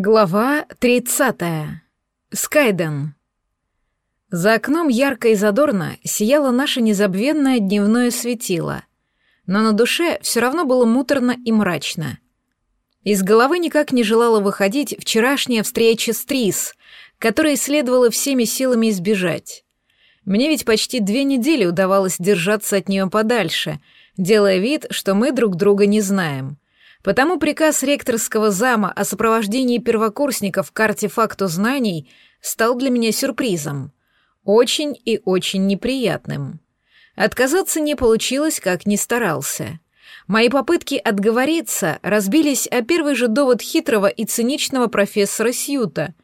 Глава 30. Скайден. За окном ярко и задорно сияло наше незабвенное дневное светило, но на душе все равно было муторно и мрачно. Из головы никак не желала выходить вчерашняя встреча с Трис, которой следовало всеми силами избежать. Мне ведь почти две недели удавалось держаться от нее подальше, делая вид, что мы друг друга не знаем — Потому приказ ректорского зама о сопровождении первокурсников к артефакту знаний стал для меня сюрпризом. Очень и очень неприятным. Отказаться не получилось, как ни старался. Мои попытки отговориться разбились о первый же довод хитрого и циничного профессора Сьюта.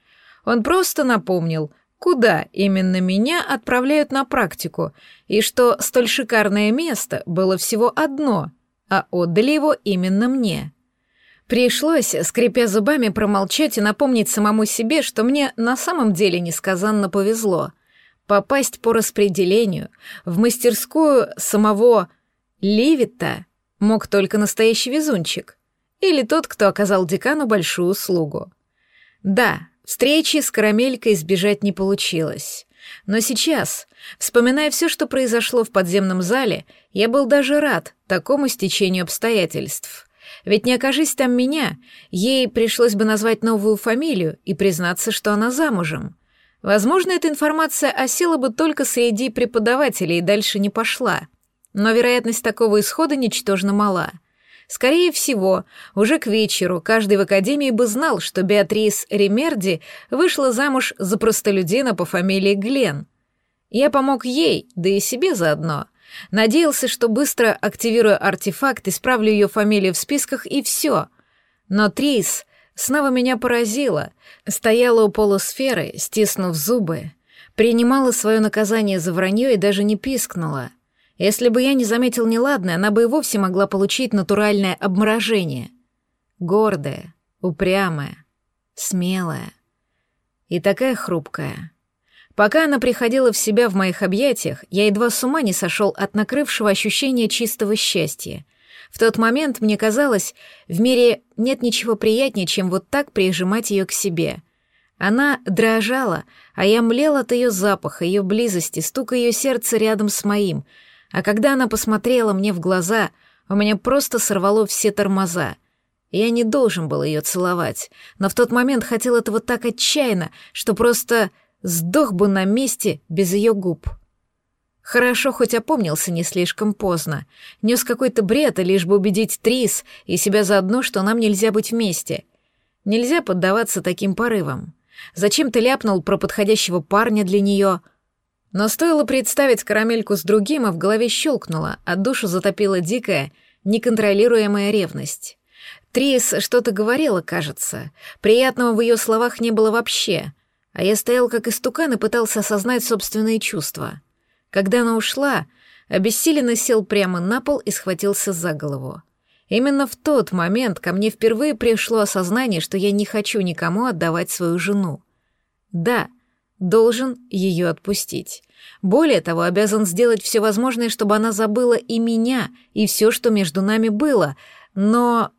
Он просто напомнил, куда именно меня отправляют на практику, и что столь шикарное место было всего одно — а отдали его именно мне. Пришлось, скрипя зубами, промолчать и напомнить самому себе, что мне на самом деле несказанно повезло. Попасть по распределению в мастерскую самого Ливита мог только настоящий везунчик или тот, кто оказал декану большую услугу. Да, встречи с карамелькой избежать не получилось. Но сейчас, вспоминая все, что произошло в подземном зале, я был даже рад такому стечению обстоятельств. Ведь не окажись там меня, ей пришлось бы назвать новую фамилию и признаться, что она замужем. Возможно, эта информация осела бы только среди преподавателей и дальше не пошла. Но вероятность такого исхода ничтожно мала. Скорее всего, уже к вечеру каждый в академии бы знал, что Беатрис Ремерди вышла замуж за простолюдина по фамилии Глен. Я помог ей, да и себе заодно. Надеялся, что быстро активирую артефакт, исправлю ее фамилию в списках и все. Но Трис снова меня поразила, стояла у полусферы, стиснув зубы, принимала свое наказание за вранье и даже не пискнула — если бы я не заметил неладное, она бы и вовсе могла получить натуральное обморожение. Гордая, упрямая, смелая и такая хрупкая. Пока она приходила в себя в моих объятиях, я едва с ума не сошел от накрывшего ощущения чистого счастья. В тот момент мне казалось, в мире нет ничего приятнее, чем вот так прижимать ее к себе. Она дрожала, а я млел от ее запаха, ее близости, стука ее сердца рядом с моим — а когда она посмотрела мне в глаза, у меня просто сорвало все тормоза. Я не должен был ее целовать, но в тот момент хотел этого так отчаянно, что просто сдох бы на месте без ее губ. Хорошо, хоть опомнился не слишком поздно. Нес какой-то бред, лишь бы убедить Трис и себя заодно, что нам нельзя быть вместе. Нельзя поддаваться таким порывам. Зачем ты ляпнул про подходящего парня для нее — но стоило представить карамельку с другим, а в голове щелкнуло, а душу затопила дикая, неконтролируемая ревность. Трис что-то говорила, кажется. Приятного в ее словах не было вообще. А я стоял как истукан и пытался осознать собственные чувства. Когда она ушла, обессиленно сел прямо на пол и схватился за голову. Именно в тот момент ко мне впервые пришло осознание, что я не хочу никому отдавать свою жену. Да, должен ее отпустить. Более того, обязан сделать все возможное, чтобы она забыла и меня, и все, что между нами было. Но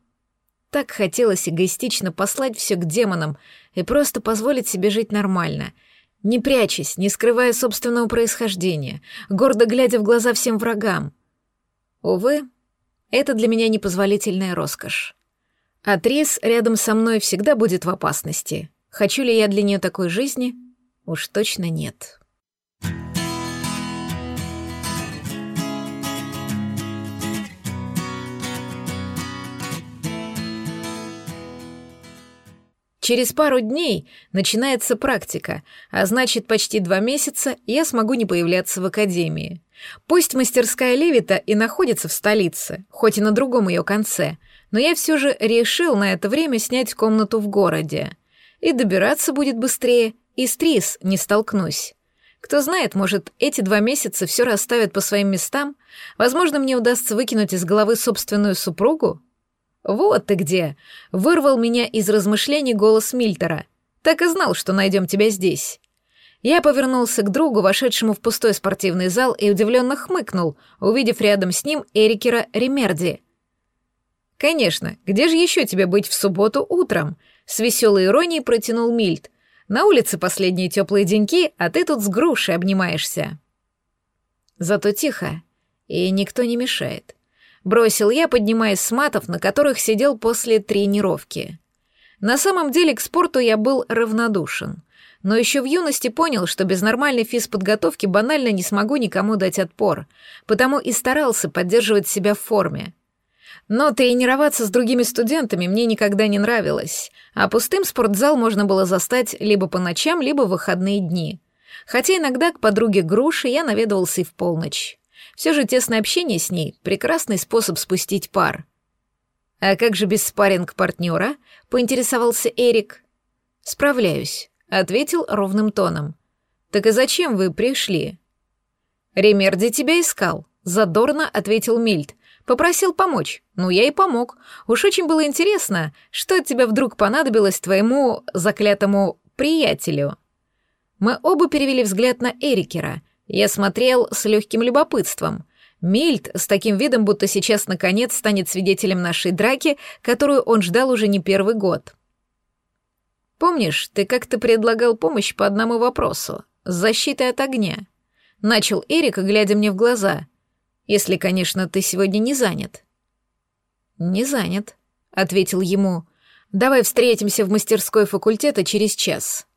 так хотелось эгоистично послать все к демонам и просто позволить себе жить нормально, не прячась, не скрывая собственного происхождения, гордо глядя в глаза всем врагам. Увы, это для меня непозволительная роскошь. Атрис рядом со мной всегда будет в опасности. Хочу ли я для нее такой жизни? Уж точно нет. Через пару дней начинается практика, а значит, почти два месяца я смогу не появляться в академии. Пусть мастерская Левита и находится в столице, хоть и на другом ее конце, но я все же решил на это время снять комнату в городе. И добираться будет быстрее, и с не столкнусь. Кто знает, может, эти два месяца все расставят по своим местам? Возможно, мне удастся выкинуть из головы собственную супругу? «Вот ты где!» — вырвал меня из размышлений голос Мильтера. «Так и знал, что найдем тебя здесь». Я повернулся к другу, вошедшему в пустой спортивный зал, и удивленно хмыкнул, увидев рядом с ним Эрикера Ремерди. «Конечно, где же еще тебе быть в субботу утром?» С веселой иронией протянул Мильд. На улице последние теплые деньки, а ты тут с грушей обнимаешься. Зато тихо, и никто не мешает. Бросил я, поднимаясь с матов, на которых сидел после тренировки. На самом деле к спорту я был равнодушен. Но еще в юности понял, что без нормальной физподготовки банально не смогу никому дать отпор, потому и старался поддерживать себя в форме. Но тренироваться с другими студентами мне никогда не нравилось, а пустым спортзал можно было застать либо по ночам, либо в выходные дни. Хотя иногда к подруге Груши я наведывался и в полночь. Все же тесное общение с ней — прекрасный способ спустить пар. «А как же без спарринг-партнера?» — поинтересовался Эрик. «Справляюсь», — ответил ровным тоном. «Так и зачем вы пришли?» «Ремерди тебя искал», — задорно ответил Мильд. «Попросил помочь. Ну, я и помог. Уж очень было интересно, что от тебя вдруг понадобилось твоему заклятому приятелю». Мы оба перевели взгляд на Эрикера. Я смотрел с легким любопытством. Мильд с таким видом, будто сейчас наконец станет свидетелем нашей драки, которую он ждал уже не первый год. «Помнишь, ты как-то предлагал помощь по одному вопросу? С защитой от огня?» Начал Эрик, глядя мне в глаза. «Если, конечно, ты сегодня не занят». «Не занят», — ответил ему. «Давай встретимся в мастерской факультета через час».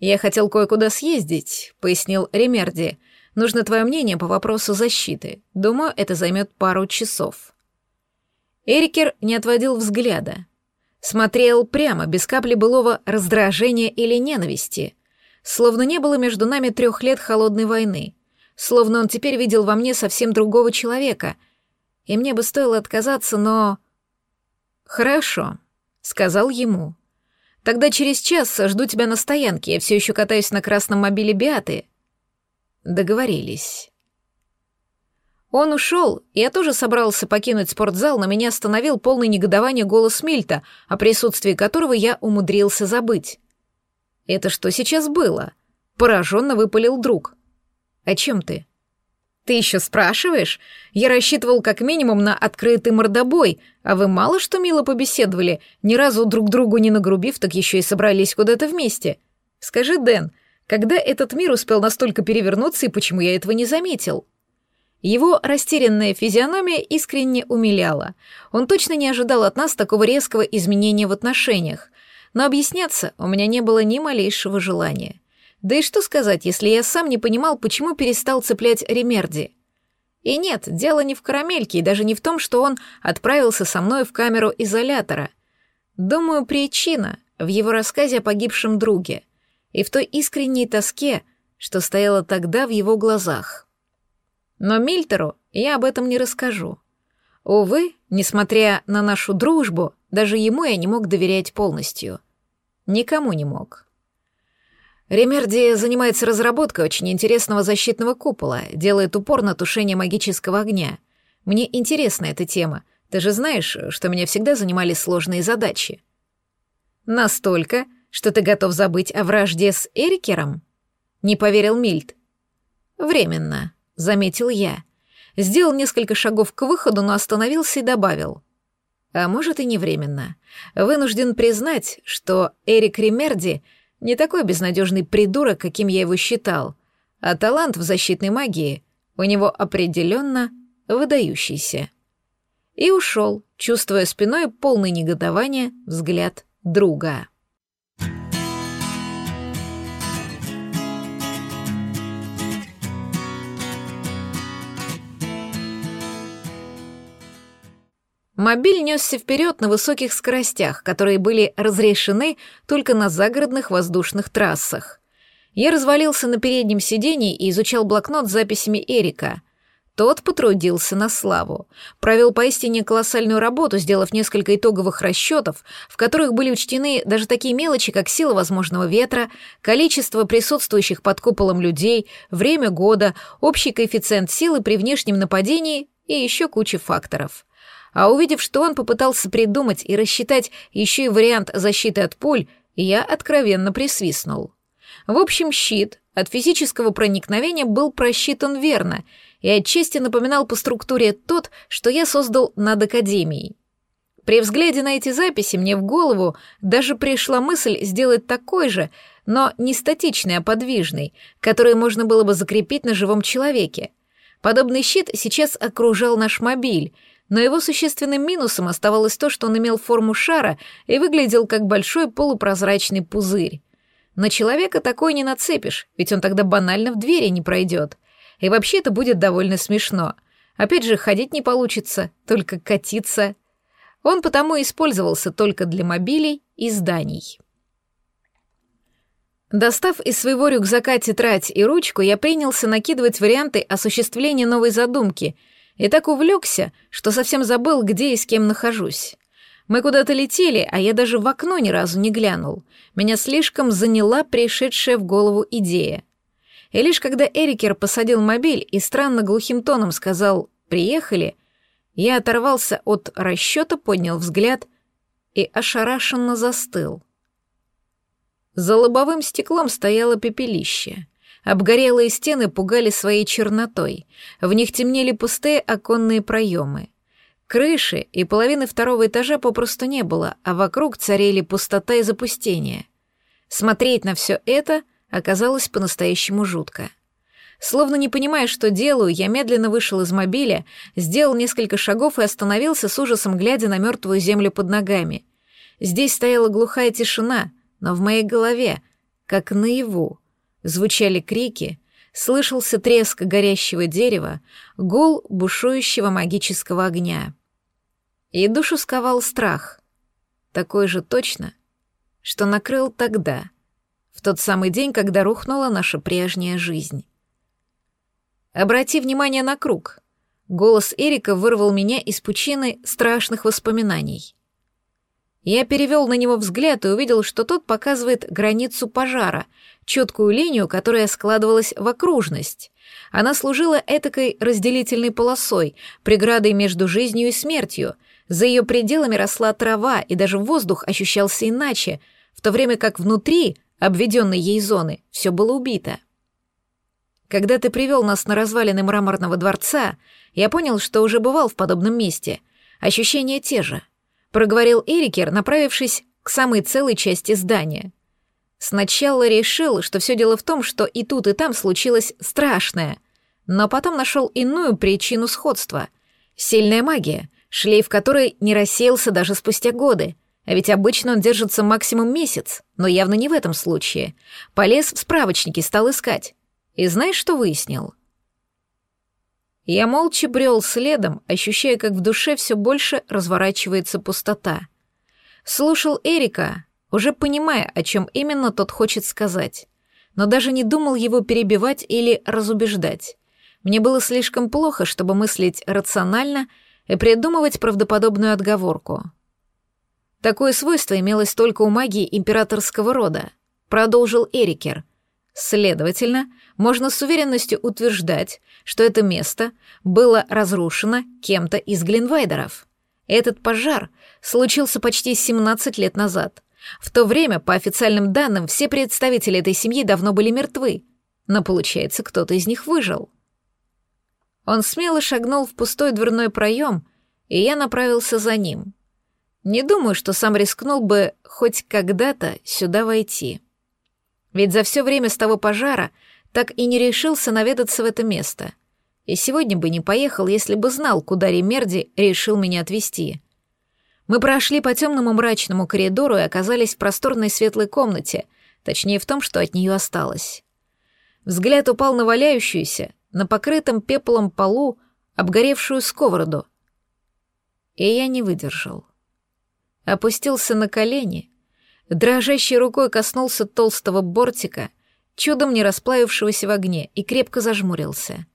«Я хотел кое-куда съездить», — пояснил Ремерди. «Нужно твое мнение по вопросу защиты. Думаю, это займет пару часов». Эрикер не отводил взгляда. Смотрел прямо, без капли былого раздражения или ненависти. Словно не было между нами трех лет холодной войны. Словно он теперь видел во мне совсем другого человека. И мне бы стоило отказаться, но... «Хорошо», — сказал ему. Тогда через час жду тебя на стоянке, я все еще катаюсь на красном мобиле Биаты. Договорились. Он ушел, я тоже собрался покинуть спортзал, но меня остановил полный негодования голос Мильта, о присутствии которого я умудрился забыть. «Это что сейчас было?» — пораженно выпалил друг. «О чем ты?» Ты еще спрашиваешь? Я рассчитывал как минимум на открытый мордобой, а вы мало что мило побеседовали, ни разу друг другу не нагрубив, так еще и собрались куда-то вместе. Скажи, Дэн, когда этот мир успел настолько перевернуться и почему я этого не заметил?» Его растерянная физиономия искренне умиляла. Он точно не ожидал от нас такого резкого изменения в отношениях. Но объясняться у меня не было ни малейшего желания. Да и что сказать, если я сам не понимал, почему перестал цеплять Ремерди? И нет, дело не в карамельке и даже не в том, что он отправился со мной в камеру изолятора. Думаю, причина в его рассказе о погибшем друге и в той искренней тоске, что стояла тогда в его глазах. Но Мильтеру я об этом не расскажу. Увы, несмотря на нашу дружбу, даже ему я не мог доверять полностью. Никому не мог. Ремерди занимается разработкой очень интересного защитного купола, делает упор на тушение магического огня. Мне интересна эта тема. Ты же знаешь, что меня всегда занимали сложные задачи. Настолько, что ты готов забыть о вражде с Эрикером? Не поверил Мильд. Временно, заметил я. Сделал несколько шагов к выходу, но остановился и добавил. А может и не временно. Вынужден признать, что Эрик Ремерди — не такой безнадежный придурок, каким я его считал, а талант в защитной магии у него определенно выдающийся. И ушел, чувствуя спиной полный негодования взгляд друга. Мобиль несся вперед на высоких скоростях, которые были разрешены только на загородных воздушных трассах. Я развалился на переднем сидении и изучал блокнот с записями Эрика. Тот потрудился на славу. Провел поистине колоссальную работу, сделав несколько итоговых расчетов, в которых были учтены даже такие мелочи, как сила возможного ветра, количество присутствующих под куполом людей, время года, общий коэффициент силы при внешнем нападении и еще куча факторов а увидев, что он попытался придумать и рассчитать еще и вариант защиты от пуль, я откровенно присвистнул. В общем, щит от физического проникновения был просчитан верно и отчасти напоминал по структуре тот, что я создал над Академией. При взгляде на эти записи мне в голову даже пришла мысль сделать такой же, но не статичный, а подвижный, который можно было бы закрепить на живом человеке. Подобный щит сейчас окружал наш мобиль, но его существенным минусом оставалось то, что он имел форму шара и выглядел как большой полупрозрачный пузырь. На человека такой не нацепишь, ведь он тогда банально в двери не пройдет. И вообще это будет довольно смешно. Опять же, ходить не получится, только катиться. Он потому использовался только для мобилей и зданий. Достав из своего рюкзака тетрадь и ручку, я принялся накидывать варианты осуществления новой задумки и так увлекся, что совсем забыл, где и с кем нахожусь. Мы куда-то летели, а я даже в окно ни разу не глянул. Меня слишком заняла пришедшая в голову идея. И лишь когда Эрикер посадил мобиль и странно глухим тоном сказал «приехали», я оторвался от расчета, поднял взгляд и ошарашенно застыл. За лобовым стеклом стояло пепелище. Обгорелые стены пугали своей чернотой. В них темнели пустые оконные проемы. Крыши и половины второго этажа попросту не было, а вокруг царили пустота и запустение. Смотреть на все это оказалось по-настоящему жутко. Словно не понимая, что делаю, я медленно вышел из мобиля, сделал несколько шагов и остановился с ужасом, глядя на мертвую землю под ногами. Здесь стояла глухая тишина, но в моей голове, как наяву, звучали крики, слышался треск горящего дерева, гул бушующего магического огня. И душу сковал страх, такой же точно, что накрыл тогда, в тот самый день, когда рухнула наша прежняя жизнь. Обрати внимание на круг. Голос Эрика вырвал меня из пучины страшных воспоминаний. Я перевел на него взгляд и увидел, что тот показывает границу пожара, четкую линию, которая складывалась в окружность. Она служила этакой разделительной полосой, преградой между жизнью и смертью. За ее пределами росла трава, и даже воздух ощущался иначе, в то время как внутри, обведенной ей зоны, все было убито. Когда ты привел нас на развалины мраморного дворца, я понял, что уже бывал в подобном месте. Ощущения те же. Проговорил Эрикер, направившись к самой целой части здания. Сначала решил, что все дело в том, что и тут, и там случилось страшное, но потом нашел иную причину сходства. Сильная магия, шлейф которой не рассеялся даже спустя годы. А ведь обычно он держится максимум месяц, но явно не в этом случае. Полез в справочники, стал искать. И знаешь, что выяснил? Я молча брел следом, ощущая, как в душе все больше разворачивается пустота. Слушал Эрика, уже понимая, о чем именно тот хочет сказать, но даже не думал его перебивать или разубеждать. Мне было слишком плохо, чтобы мыслить рационально и придумывать правдоподобную отговорку. Такое свойство имелось только у магии императорского рода, продолжил Эрикер, Следовательно, можно с уверенностью утверждать, что это место было разрушено кем-то из Глинвайдеров. Этот пожар случился почти 17 лет назад. В то время, по официальным данным, все представители этой семьи давно были мертвы, но, получается, кто-то из них выжил. Он смело шагнул в пустой дверной проем, и я направился за ним. Не думаю, что сам рискнул бы хоть когда-то сюда войти. Ведь за все время с того пожара так и не решился наведаться в это место. И сегодня бы не поехал, если бы знал, куда Ремерди решил меня отвезти. Мы прошли по темному мрачному коридору и оказались в просторной светлой комнате, точнее в том, что от нее осталось. Взгляд упал на валяющуюся, на покрытом пеплом полу, обгоревшую сковороду. И я не выдержал. Опустился на колени Дрожащей рукой коснулся толстого бортика, чудом не расплавившегося в огне, и крепко зажмурился.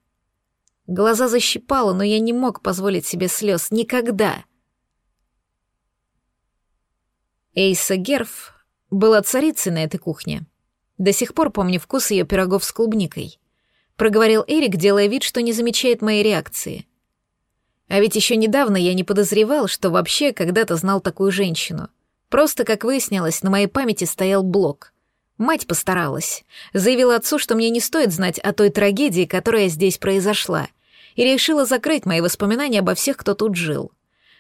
Глаза защипало, но я не мог позволить себе слез никогда. Эйса Герф была царицей на этой кухне. До сих пор помню вкус ее пирогов с клубникой. Проговорил Эрик, делая вид, что не замечает моей реакции. А ведь еще недавно я не подозревал, что вообще когда-то знал такую женщину. Просто, как выяснилось, на моей памяти стоял блок. Мать постаралась. Заявила отцу, что мне не стоит знать о той трагедии, которая здесь произошла, и решила закрыть мои воспоминания обо всех, кто тут жил.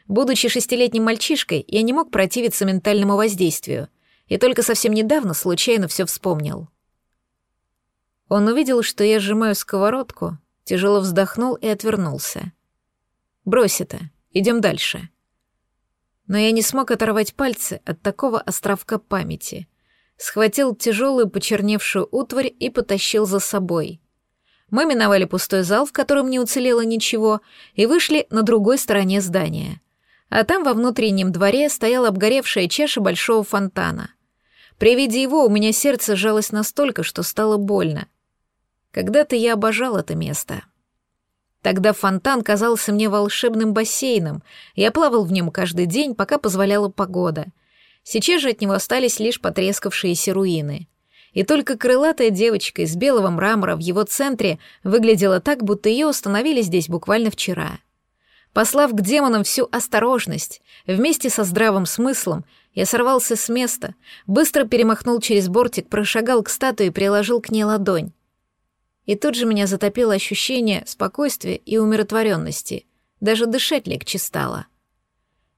Будучи шестилетним мальчишкой, я не мог противиться ментальному воздействию, и только совсем недавно случайно все вспомнил. Он увидел, что я сжимаю сковородку, тяжело вздохнул и отвернулся. «Брось это, идем дальше». Но я не смог оторвать пальцы от такого островка памяти. Схватил тяжелую почерневшую утварь и потащил за собой. Мы миновали пустой зал, в котором не уцелело ничего, и вышли на другой стороне здания. А там во внутреннем дворе стояла обгоревшая чаша большого фонтана. При виде его у меня сердце сжалось настолько, что стало больно. Когда-то я обожал это место. Тогда фонтан казался мне волшебным бассейном. Я плавал в нем каждый день, пока позволяла погода. Сейчас же от него остались лишь потрескавшиеся руины. И только крылатая девочка из белого мрамора в его центре выглядела так, будто ее установили здесь буквально вчера. Послав к демонам всю осторожность, вместе со здравым смыслом, я сорвался с места, быстро перемахнул через бортик, прошагал к статуе и приложил к ней ладонь. И тут же меня затопило ощущение спокойствия и умиротворенности. Даже дышать легче стало.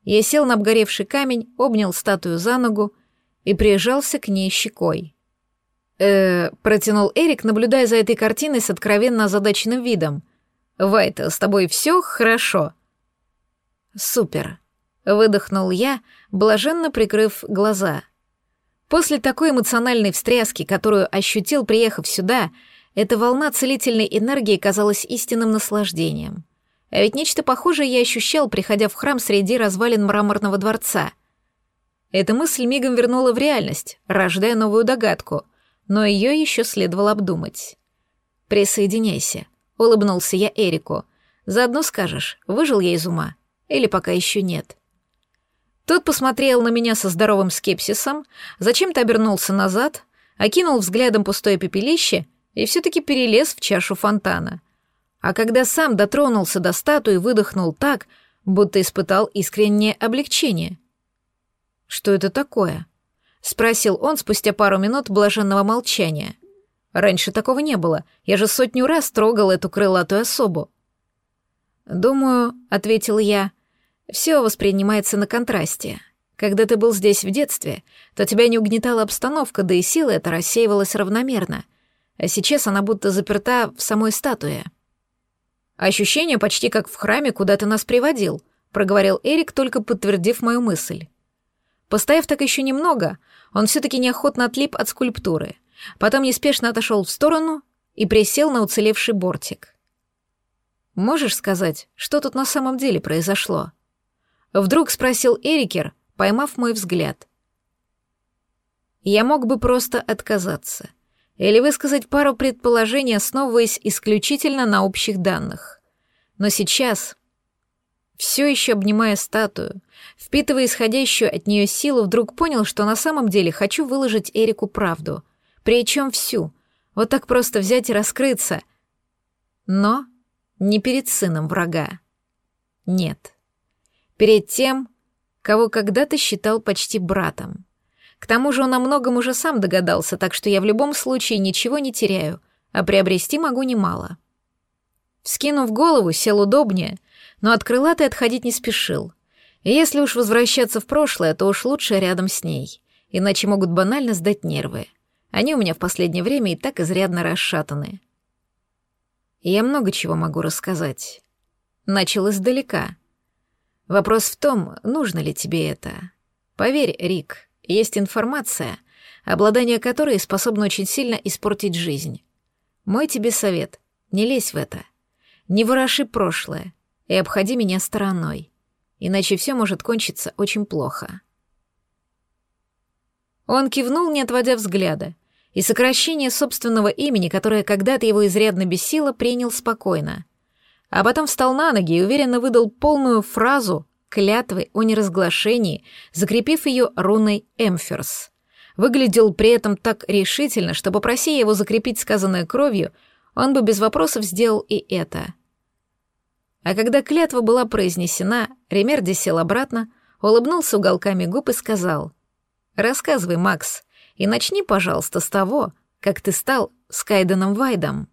Я сел на обгоревший камень, обнял статую за ногу и прижался к ней щекой. э протянул Эрик, наблюдая за этой картиной с откровенно озадаченным видом. «Вайта, с тобой все хорошо?» «Супер», — выдохнул я, блаженно прикрыв глаза. После такой эмоциональной встряски, которую ощутил, приехав сюда, — эта волна целительной энергии казалась истинным наслаждением. А ведь нечто похожее я ощущал, приходя в храм среди развалин мраморного дворца. Эта мысль мигом вернула в реальность, рождая новую догадку, но ее еще следовало обдумать. «Присоединяйся», — улыбнулся я Эрику. «Заодно скажешь, выжил я из ума, или пока еще нет». Тот посмотрел на меня со здоровым скепсисом, зачем-то обернулся назад, окинул взглядом пустое пепелище — и все-таки перелез в чашу фонтана. А когда сам дотронулся до статуи, выдохнул так, будто испытал искреннее облегчение. «Что это такое?» — спросил он спустя пару минут блаженного молчания. «Раньше такого не было, я же сотню раз трогал эту крылатую особу». «Думаю», — ответил я, — «все воспринимается на контрасте. Когда ты был здесь в детстве, то тебя не угнетала обстановка, да и сила эта рассеивалась равномерно — а сейчас она будто заперта в самой статуе. «Ощущение почти как в храме, куда ты нас приводил», — проговорил Эрик, только подтвердив мою мысль. Постояв так еще немного, он все-таки неохотно отлип от скульптуры, потом неспешно отошел в сторону и присел на уцелевший бортик. «Можешь сказать, что тут на самом деле произошло?» Вдруг спросил Эрикер, поймав мой взгляд. Я мог бы просто отказаться или высказать пару предположений, основываясь исключительно на общих данных. Но сейчас, все еще обнимая статую, впитывая исходящую от нее силу, вдруг понял, что на самом деле хочу выложить Эрику правду, причем всю, вот так просто взять и раскрыться. Но не перед сыном врага. Нет. Перед тем, кого когда-то считал почти братом. К тому же он о многом уже сам догадался, так что я в любом случае ничего не теряю, а приобрести могу немало. Вскинув голову, сел удобнее, но от крылатой отходить не спешил. И если уж возвращаться в прошлое, то уж лучше рядом с ней, иначе могут банально сдать нервы. Они у меня в последнее время и так изрядно расшатаны. я много чего могу рассказать. Начал издалека. Вопрос в том, нужно ли тебе это. Поверь, Рик, есть информация, обладание которой способно очень сильно испортить жизнь. Мой тебе совет — не лезь в это. Не вороши прошлое и обходи меня стороной, иначе все может кончиться очень плохо. Он кивнул, не отводя взгляда, и сокращение собственного имени, которое когда-то его изрядно бесило, принял спокойно. А потом встал на ноги и уверенно выдал полную фразу клятвы о неразглашении, закрепив ее руной Эмферс. Выглядел при этом так решительно, что, попроси его закрепить сказанное кровью, он бы без вопросов сделал и это. А когда клятва была произнесена, Ремерди сел обратно, улыбнулся уголками губ и сказал, «Рассказывай, Макс, и начни, пожалуйста, с того, как ты стал Скайденом Вайдом».